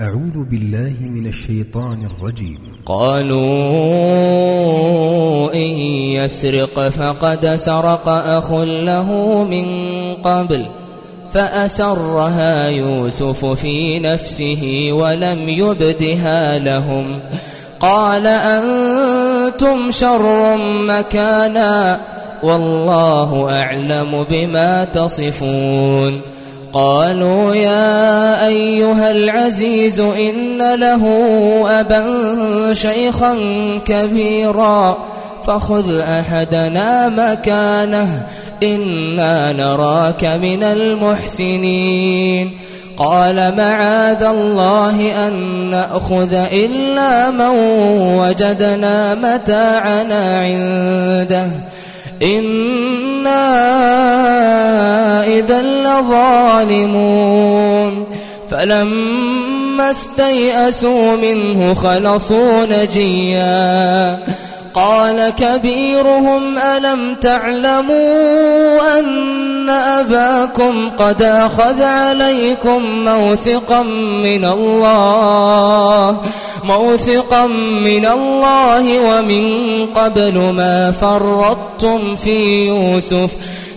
أعوذ بالله من الشيطان الرجيم. قالوا إن يسرق فقد سرق أخ له من قبل فأسرها يوسف في نفسه ولم يبدها لهم. قال أنتم شر مكانا والله أعلم بما تصفون. قالوا يا أيها العزيز إن له أبا شيخا كبيرا فخذ أحدنا مكانه إنا نراك من المحسنين. قال معاذ الله أن نأخذ إلا من وجدنا متاعنا عنده. إنا إذا لظالمون فلما استيئسوا منه خلصوا نجيا قال كبيرهم ألم تعلموا أن أباكم قد أخذ عليكم موثقا من الله موثقا من الله ومن قبل ما فرطتم في يوسف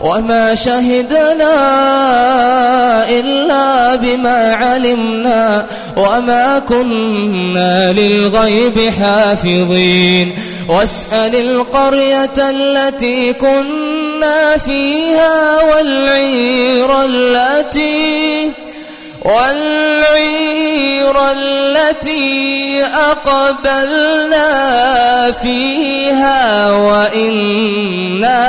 وما شهدنا إلا بما علمنا وما كنا للغيب حافظين. واسأل القرية التي كنا فيها والعير التي والعير التي أقبلنا فيها وإنا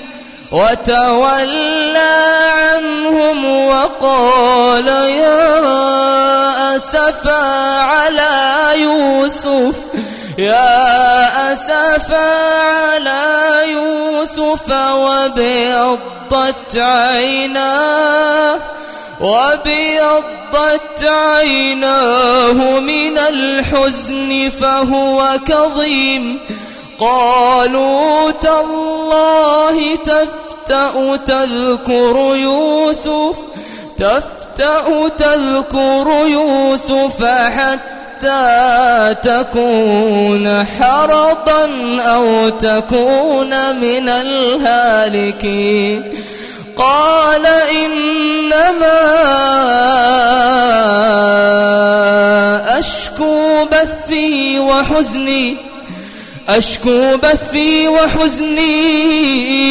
وتولى عنهم وقال يا أسفا على يوسف يا أسفا على يوسف وابيضت عيناه وابيضت عيناه من الحزن فهو كظيم. قالوا تالله تفتأ تذكر يوسف تفتأ تذكر يوسف حتى تكون حرضا أو تكون من الهالكين. قال إنما أشكو بثي وحزني أشكو بثي وحزني.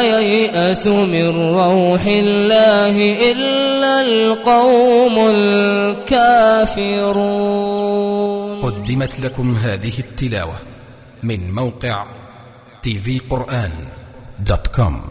ييأس من روح الله إلا القوم الكافرون. قدمت لكم هذه التلاوة من موقع tvقرآن دوت كوم